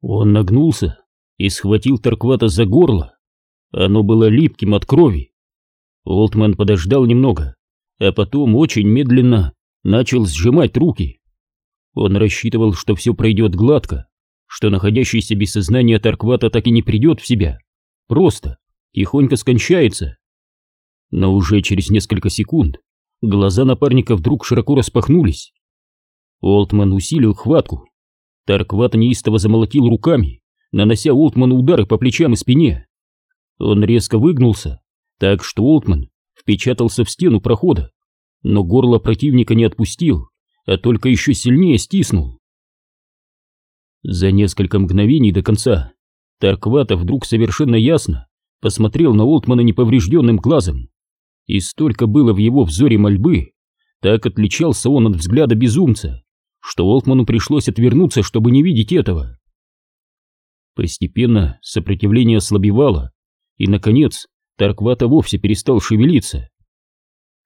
Он нагнулся и схватил Тарквата за горло. Оно было липким от крови. Олтман подождал немного, а потом очень медленно начал сжимать руки. Он рассчитывал, что все пройдет гладко, что находящийся без сознания Тарквата так и не придет в себя. Просто, тихонько скончается. Но уже через несколько секунд глаза напарника вдруг широко распахнулись. Олтман усилил хватку. Таркват неистово замолотил руками, нанося Олтману удары по плечам и спине. Он резко выгнулся, так что Олтман впечатался в стену прохода, но горло противника не отпустил, а только еще сильнее стиснул. За несколько мгновений до конца Тарквата вдруг совершенно ясно посмотрел на Олтмана неповрежденным глазом, и столько было в его взоре мольбы, так отличался он от взгляда безумца, что Олтману пришлось отвернуться, чтобы не видеть этого. Постепенно сопротивление ослабевало, и, наконец, Тарквата вовсе перестал шевелиться.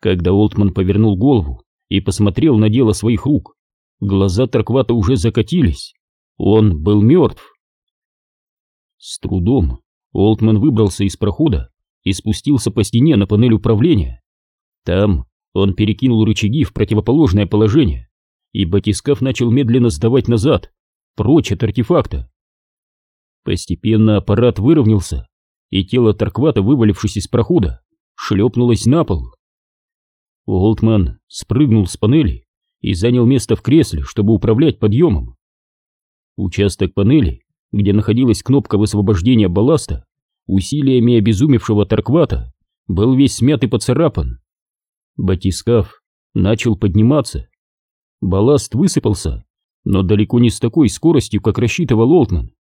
Когда Олтман повернул голову и посмотрел на дело своих рук, глаза Тарквата уже закатились. Он был мертв. С трудом Олтман выбрался из прохода и спустился по стене на панель управления. Там он перекинул рычаги в противоположное положение, и батискаф начал медленно сдавать назад, прочь от артефакта. Постепенно аппарат выровнялся, и тело Тарквата, вывалившись из прохода, шлепнулось на пол. Олтман спрыгнул с панели и занял место в кресле, чтобы управлять подъемом. Участок панели, где находилась кнопка высвобождения балласта, усилиями обезумевшего Тарквата, был весь смят и поцарапан. Батискаф начал подниматься. Балласт высыпался, но далеко не с такой скоростью, как рассчитывал Олтман.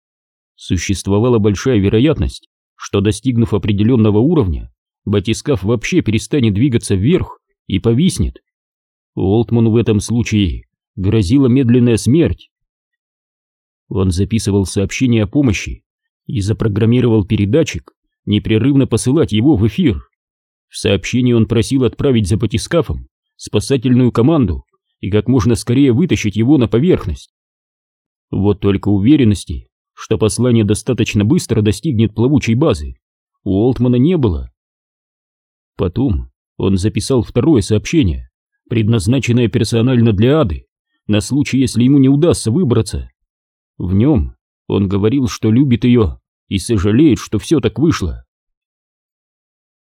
Существовала большая вероятность, что достигнув определенного уровня, батискаф вообще перестанет двигаться вверх и повиснет. Олтману в этом случае грозила медленная смерть. Он записывал сообщение о помощи и запрограммировал передатчик непрерывно посылать его в эфир. В сообщении он просил отправить за батискафом спасательную команду и как можно скорее вытащить его на поверхность. Вот только уверенности, что послание достаточно быстро достигнет плавучей базы, у Олтмана не было. Потом он записал второе сообщение, предназначенное персонально для Ады, на случай, если ему не удастся выбраться. В нем он говорил, что любит ее и сожалеет, что все так вышло.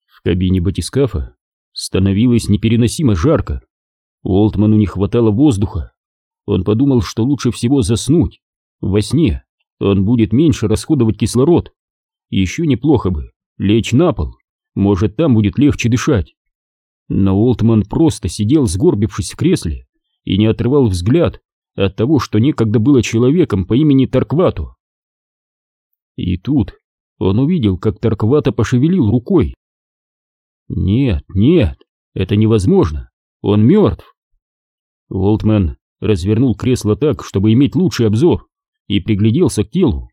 В кабине батискафа становилось непереносимо жарко. Уолтману не хватало воздуха. Он подумал, что лучше всего заснуть, во сне, он будет меньше расходовать кислород. Еще неплохо бы лечь на пол, может, там будет легче дышать. Но Олтман просто сидел, сгорбившись в кресле, и не отрывал взгляд от того, что некогда было человеком по имени Тарквату. И тут он увидел, как Тарквата пошевелил рукой. Нет, нет, это невозможно, он мертв. Олтман развернул кресло так, чтобы иметь лучший обзор и пригляделся к телу.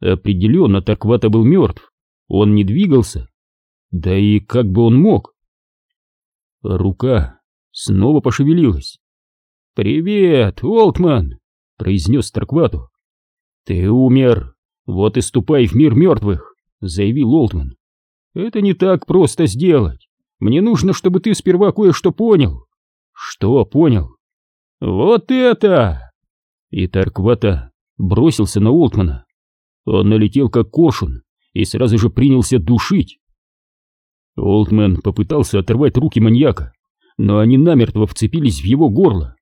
Определенно Тарквата был мертв, он не двигался. Да и как бы он мог? Рука снова пошевелилась. «Привет, Олтман!» — произнес Тарквату. «Ты умер, вот и ступай в мир мертвых!» — заявил Олтман. «Это не так просто сделать. Мне нужно, чтобы ты сперва кое-что понял». «Что понял?» «Вот это!» И Тарквата бросился на Олтмана. Он налетел как коршун и сразу же принялся душить. Олтман попытался оторвать руки маньяка, но они намертво вцепились в его горло.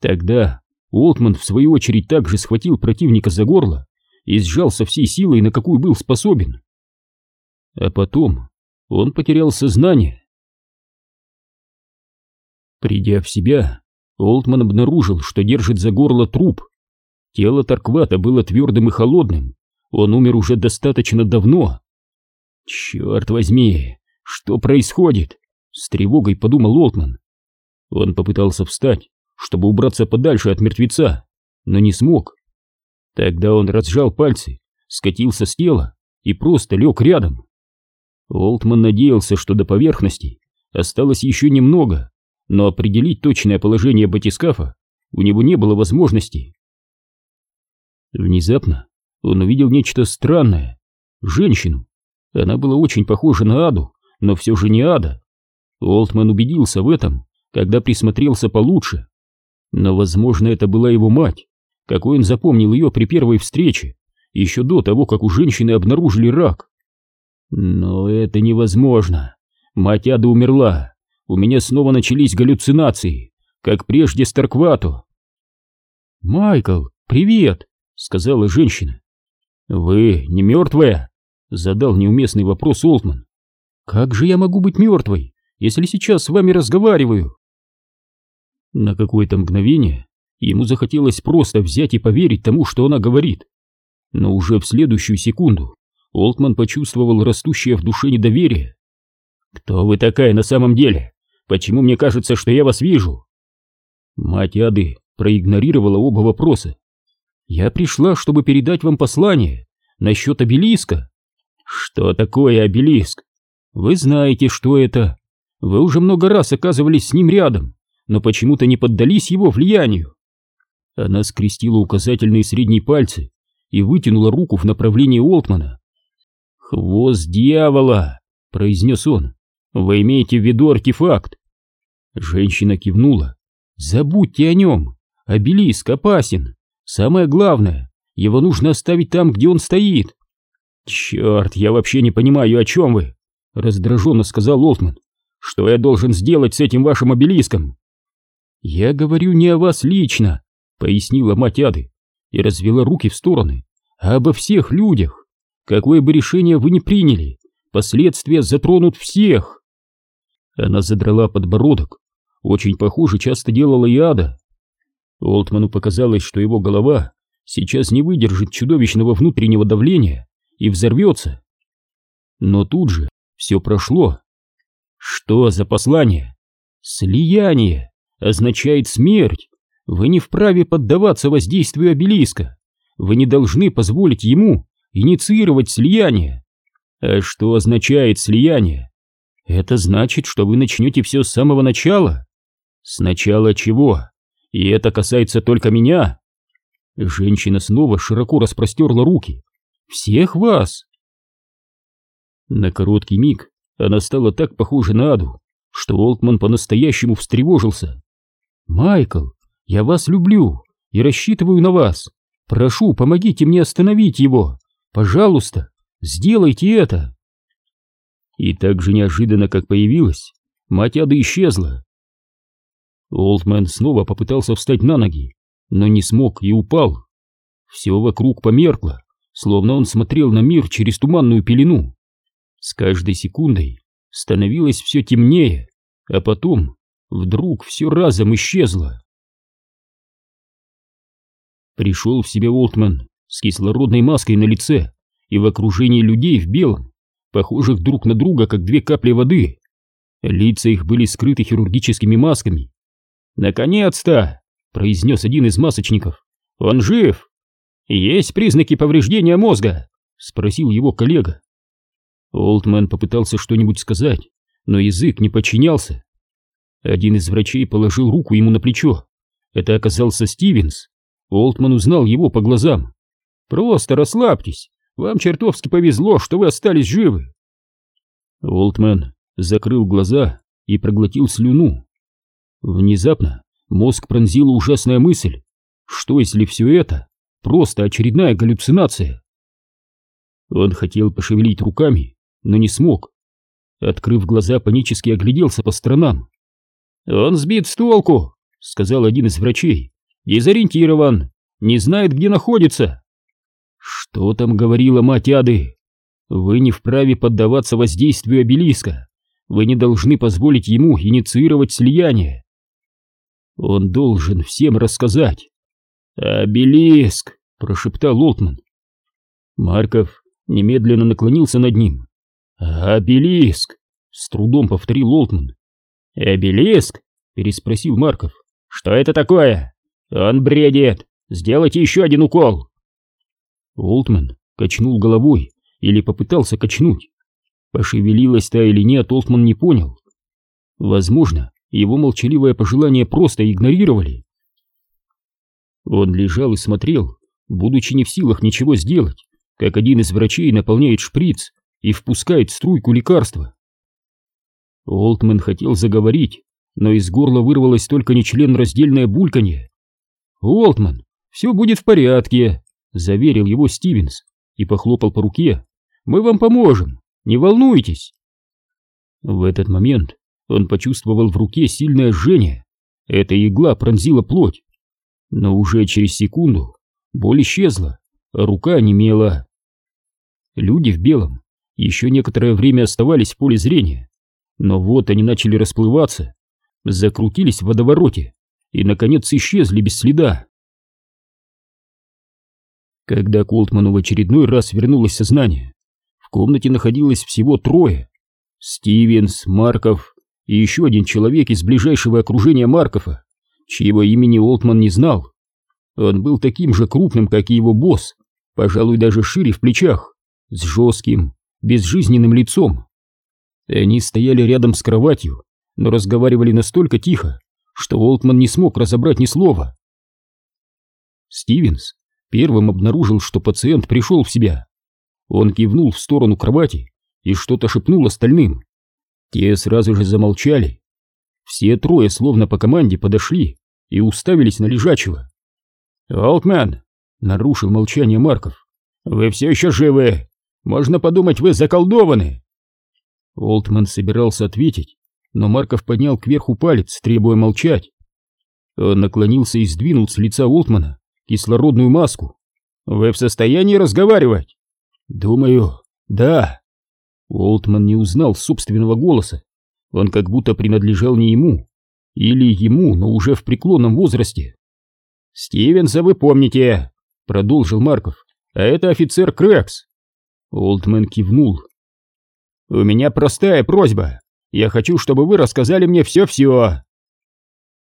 Тогда Олтман в свою очередь также схватил противника за горло и сжал со всей силой, на какую был способен. А потом он потерял сознание. Придя в себя, Олтман обнаружил, что держит за горло труп. Тело Тарквата было твердым и холодным. Он умер уже достаточно давно. Черт возьми, что происходит? С тревогой подумал Олтман. Он попытался встать, чтобы убраться подальше от мертвеца, но не смог. Тогда он разжал пальцы, скатился с тела и просто лег рядом. Олтман надеялся, что до поверхности осталось еще немного, но определить точное положение батискафа у него не было возможности. Внезапно он увидел нечто странное. Женщину. Она была очень похожа на Аду, но все же не Ада. Олтман убедился в этом, когда присмотрелся получше. Но, возможно, это была его мать, какой он запомнил ее при первой встрече, еще до того, как у женщины обнаружили рак. Но это невозможно. Мать Ада умерла. У меня снова начались галлюцинации, как прежде с Тарквато. «Майкл, привет!» — сказала женщина. «Вы не мертвая?» — задал неуместный вопрос Олтман. «Как же я могу быть мертвой, если сейчас с вами разговариваю?» На какое-то мгновение ему захотелось просто взять и поверить тому, что она говорит. Но уже в следующую секунду Олтман почувствовал растущее в душе недоверие. «Кто вы такая на самом деле? Почему мне кажется, что я вас вижу?» Мать Ады проигнорировала оба вопроса. «Я пришла, чтобы передать вам послание насчет обелиска». «Что такое обелиск?» «Вы знаете, что это. Вы уже много раз оказывались с ним рядом, но почему-то не поддались его влиянию». Она скрестила указательные средние пальцы и вытянула руку в направлении Олтмана. «Хвост дьявола!» — произнес он. «Вы имеете в виду артефакт?» Женщина кивнула. «Забудьте о нем. Обелиск опасен. Самое главное, его нужно оставить там, где он стоит». «Черт, я вообще не понимаю, о чем вы!» — раздраженно сказал Олтман. «Что я должен сделать с этим вашим обелиском?» «Я говорю не о вас лично», — пояснила мать Ады и развела руки в стороны, — «а обо всех людях. Какое бы решение вы ни приняли, последствия затронут всех. Она задрала подбородок, очень похоже часто делала и ада. Олтману показалось, что его голова сейчас не выдержит чудовищного внутреннего давления и взорвется. Но тут же все прошло. Что за послание? Слияние означает смерть. Вы не вправе поддаваться воздействию обелиска. Вы не должны позволить ему инициировать слияние. А что означает слияние? Это значит, что вы начнете все с самого начала. Сначала чего? И это касается только меня. Женщина снова широко распростерла руки. Всех вас. На короткий миг она стала так похожа на Аду, что Олтман по-настоящему встревожился. «Майкл, я вас люблю и рассчитываю на вас. Прошу, помогите мне остановить его. Пожалуйста, сделайте это!» И так же неожиданно, как появилась, мать Ады исчезла. Олдмен снова попытался встать на ноги, но не смог и упал. Все вокруг померкло, словно он смотрел на мир через туманную пелену. С каждой секундой становилось все темнее, а потом вдруг все разом исчезло. Пришел в себя Олтман с кислородной маской на лице и в окружении людей в белом, похожих друг на друга, как две капли воды. Лица их были скрыты хирургическими масками. «Наконец-то!» — произнес один из масочников. «Он жив!» «Есть признаки повреждения мозга?» — спросил его коллега. Олдман попытался что-нибудь сказать, но язык не подчинялся. Один из врачей положил руку ему на плечо. Это оказался Стивенс. Олтман узнал его по глазам. «Просто расслабьтесь, вам чертовски повезло, что вы остались живы». Олтман закрыл глаза и проглотил слюну. Внезапно мозг пронзила ужасная мысль. Что если все это просто очередная галлюцинация? Он хотел пошевелить руками, но не смог. Открыв глаза, панически огляделся по сторонам. «Он сбит с толку», — сказал один из врачей. Дезориентирован, не знает, где находится. Что там говорила мать Ады? Вы не вправе поддаваться воздействию обелиска. Вы не должны позволить ему инициировать слияние. Он должен всем рассказать. «Обелиск!» — прошептал Олтман. Марков немедленно наклонился над ним. «Обелиск!» — с трудом повторил Олтман. «Обелиск?» — переспросил Марков. «Что это такое?» «Он бредит! Сделайте еще один укол!» Олтман качнул головой или попытался качнуть. Пошевелилась та или нет, Олтман не понял. Возможно, его молчаливое пожелание просто игнорировали. Он лежал и смотрел, будучи не в силах ничего сделать, как один из врачей наполняет шприц и впускает струйку лекарства. Олтман хотел заговорить, но из горла вырвалось только нечленораздельное бульканье. «Олтман, все будет в порядке», — заверил его Стивенс и похлопал по руке. «Мы вам поможем, не волнуйтесь». В этот момент он почувствовал в руке сильное жжение. Эта игла пронзила плоть. Но уже через секунду боль исчезла, а рука немела. Люди в белом еще некоторое время оставались в поле зрения, но вот они начали расплываться, закрутились в водовороте и, наконец, исчезли без следа. Когда Колтману в очередной раз вернулось сознание, в комнате находилось всего трое. Стивенс, Марков и еще один человек из ближайшего окружения Маркова, чьего имени Олтман не знал. Он был таким же крупным, как и его босс, пожалуй, даже шире в плечах, с жестким, безжизненным лицом. Они стояли рядом с кроватью, но разговаривали настолько тихо, что Олтман не смог разобрать ни слова. Стивенс первым обнаружил, что пациент пришел в себя. Он кивнул в сторону кровати и что-то шепнул остальным. Те сразу же замолчали. Все трое, словно по команде, подошли и уставились на лежачего. «Олтмен!» — нарушил молчание Марков. «Вы все еще живы! Можно подумать, вы заколдованы!» Олтман собирался ответить, но Марков поднял кверху палец, требуя молчать. Он наклонился и сдвинул с лица Олтмана кислородную маску. «Вы в состоянии разговаривать?» «Думаю, да». Олтман не узнал собственного голоса. Он как будто принадлежал не ему. Или ему, но уже в преклонном возрасте. «Стивенса вы помните», — продолжил Марков. «А это офицер Крэкс». Олтман кивнул. «У меня простая просьба. Я хочу, чтобы вы рассказали мне все-все».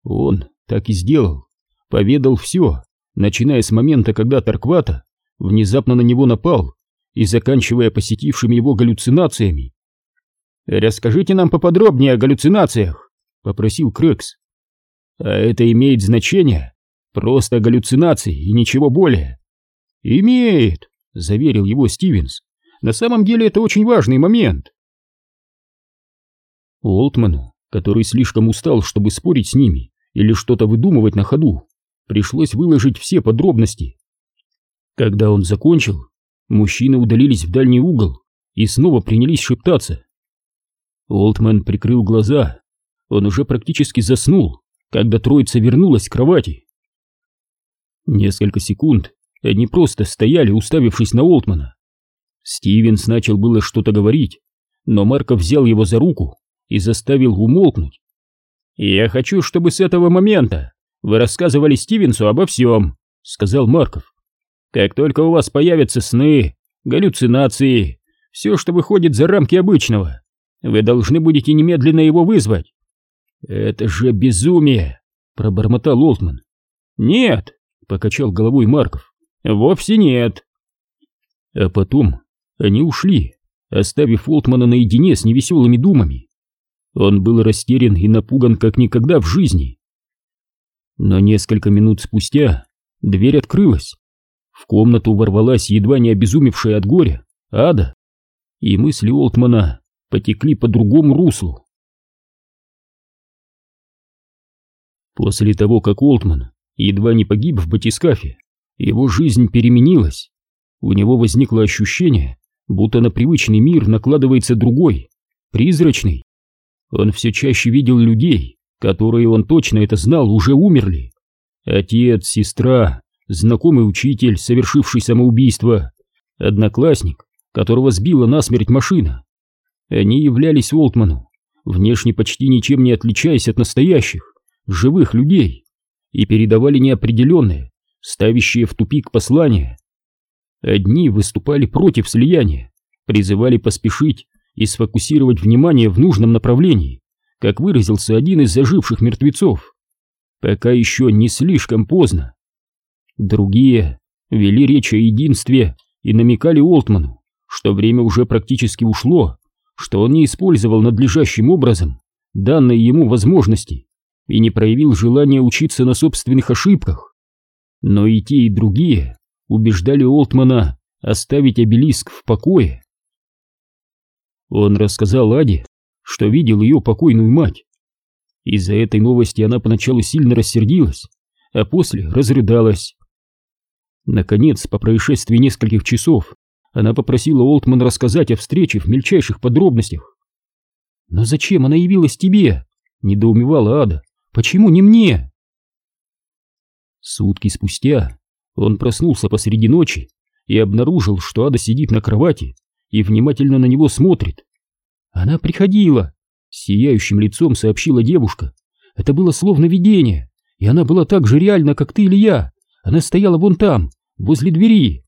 Он так и сделал. Поведал все, начиная с момента, когда Тарквата внезапно на него напал и заканчивая посетившими его галлюцинациями. «Расскажите нам поподробнее о галлюцинациях», — попросил Крэкс. «А это имеет значение? Просто галлюцинации и ничего более». «Имеет», — заверил его Стивенс. «На самом деле это очень важный момент». Олтману, который слишком устал, чтобы спорить с ними или что-то выдумывать на ходу, пришлось выложить все подробности. Когда он закончил, мужчины удалились в дальний угол и снова принялись шептаться. Олтман прикрыл глаза. Он уже практически заснул, когда троица вернулась к кровати. Несколько секунд они просто стояли, уставившись на Олтмана. Стивенс начал было что-то говорить, но Марков взял его за руку и заставил умолкнуть. «Я хочу, чтобы с этого момента вы рассказывали Стивенсу обо всем», — сказал Марков. «Как только у вас появятся сны, галлюцинации, все, что выходит за рамки обычного, вы должны будете немедленно его вызвать». «Это же безумие!» — пробормотал Олтман. «Нет», — покачал головой Марков, — «вовсе нет». А потом они ушли, оставив Олтмана наедине с невеселыми думами. Он был растерян и напуган как никогда в жизни. Но несколько минут спустя дверь открылась. В комнату ворвалась едва не обезумевшая от горя Ада, и мысли Олтмана потекли по другому руслу. После того, как Олтман едва не погиб в батискафе, его жизнь переменилась. У него возникло ощущение, будто на привычный мир накладывается другой, призрачный. Он все чаще видел людей, которые, он точно это знал, уже умерли. Отец, сестра, знакомый учитель, совершивший самоубийство, одноклассник, которого сбила насмерть машина. Они являлись Олтману, внешне почти ничем не отличаясь от настоящих, живых людей, и передавали неопределенные, ставящие в тупик послания. Одни выступали против слияния, призывали поспешить и сфокусировать внимание в нужном направлении, как выразился один из заживших мертвецов. Пока еще не слишком поздно. Другие вели речь о единстве и намекали Олтману, что время уже практически ушло, что он не использовал надлежащим образом данные ему возможности и не проявил желания учиться на собственных ошибках. Но и те, и другие убеждали Олтмана оставить обелиск в покое. Он рассказал Аде, что видел ее покойную мать. Из-за этой новости она поначалу сильно рассердилась, а после разрыдалась. Наконец, по происшествии нескольких часов, она попросила Олтман рассказать о встрече в мельчайших подробностях. «Но зачем она явилась тебе?» — недоумевала Ада. «Почему не мне?» Сутки спустя он проснулся посреди ночи и обнаружил, что Ада сидит на кровати и внимательно на него смотрит. Она приходила, сияющим лицом сообщила девушка. Это было словно видение, и она была так же реальна, как ты или я. Она стояла вон там, возле двери.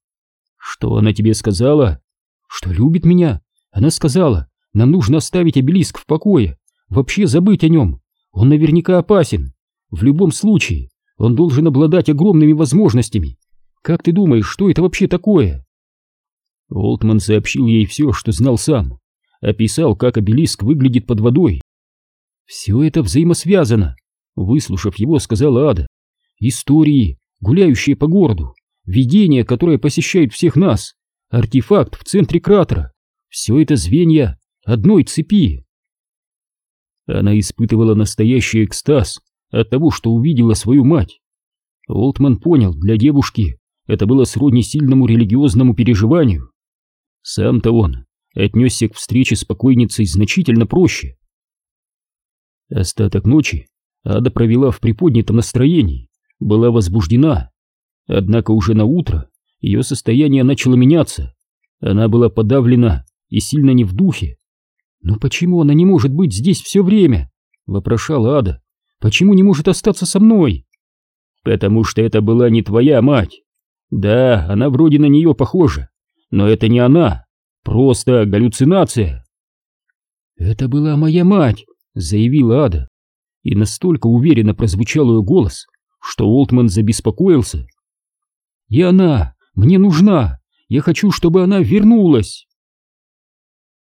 Что она тебе сказала? Что любит меня. Она сказала, нам нужно оставить обелиск в покое, вообще забыть о нем. Он наверняка опасен. В любом случае, он должен обладать огромными возможностями. Как ты думаешь, что это вообще такое? Олтман сообщил ей все, что знал сам. Описал, как обелиск выглядит под водой. Все это взаимосвязано. Выслушав его, сказала Ада. Истории, гуляющие по городу, видения, которые посещают всех нас, артефакт в центре кратера. Все это звенья одной цепи. Она испытывала настоящий экстаз от того, что увидела свою мать. Олтман понял, для девушки это было сродни сильному религиозному переживанию. Сам-то он отнесся к встрече с покойницей значительно проще. Остаток ночи Ада провела в приподнятом настроении, была возбуждена. Однако уже на утро ее состояние начало меняться. Она была подавлена и сильно не в духе. «Но почему она не может быть здесь все время?» — вопрошала Ада. «Почему не может остаться со мной?» «Потому что это была не твоя мать. Да, она вроде на нее похожа, но это не она, просто галлюцинация». «Это была моя мать», — заявила Ада. И настолько уверенно прозвучал ее голос, что Олтман забеспокоился. «И она мне нужна! Я хочу, чтобы она вернулась!»